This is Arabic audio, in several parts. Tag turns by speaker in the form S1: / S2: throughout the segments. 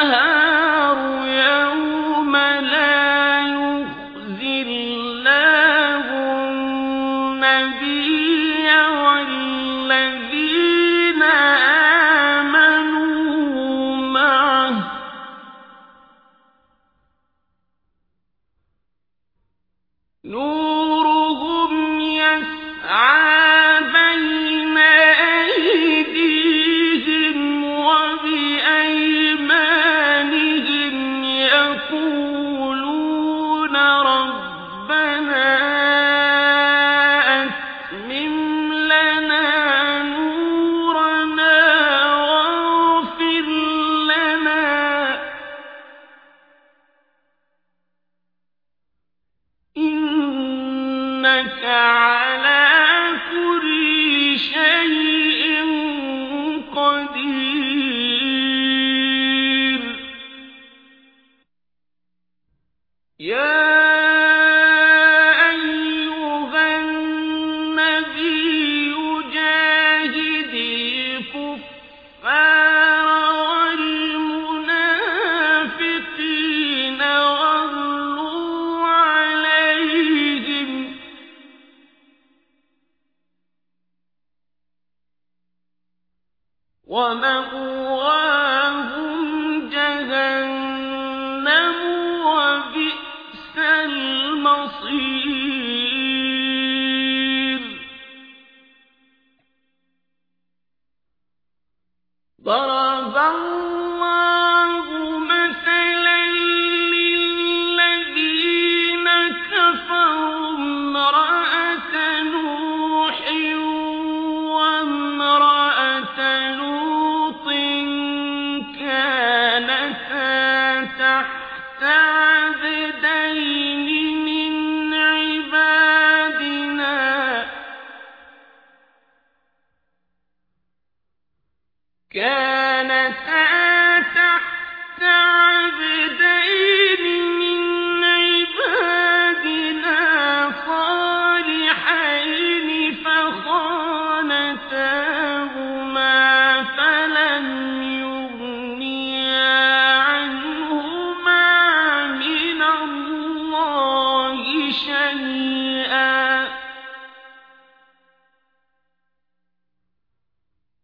S1: الْأَنْهَارُ إِنَّكَ عَلَىٰ كُلِّ شَيْءٍ قَدِيرٌ يَا وَمَأْوَاهُمْ جَهَنَّمُ ۖ وَبِئْسَ الْمَصِيرُ. ضَرَبَ اللَّهُ تَحْتَ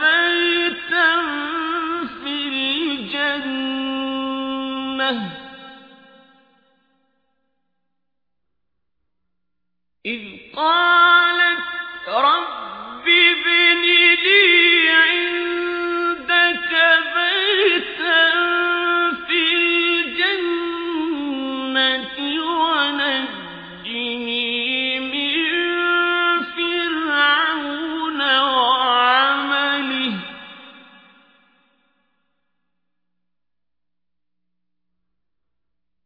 S1: بيتا في الجنة.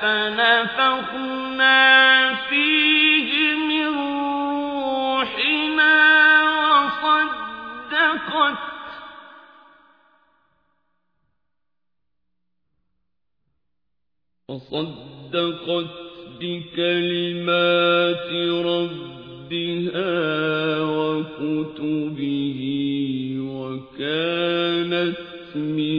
S1: فنفخنا فيه من روحنا وصدقت. وصدقت بكلمات ربها وكتبه وكانت من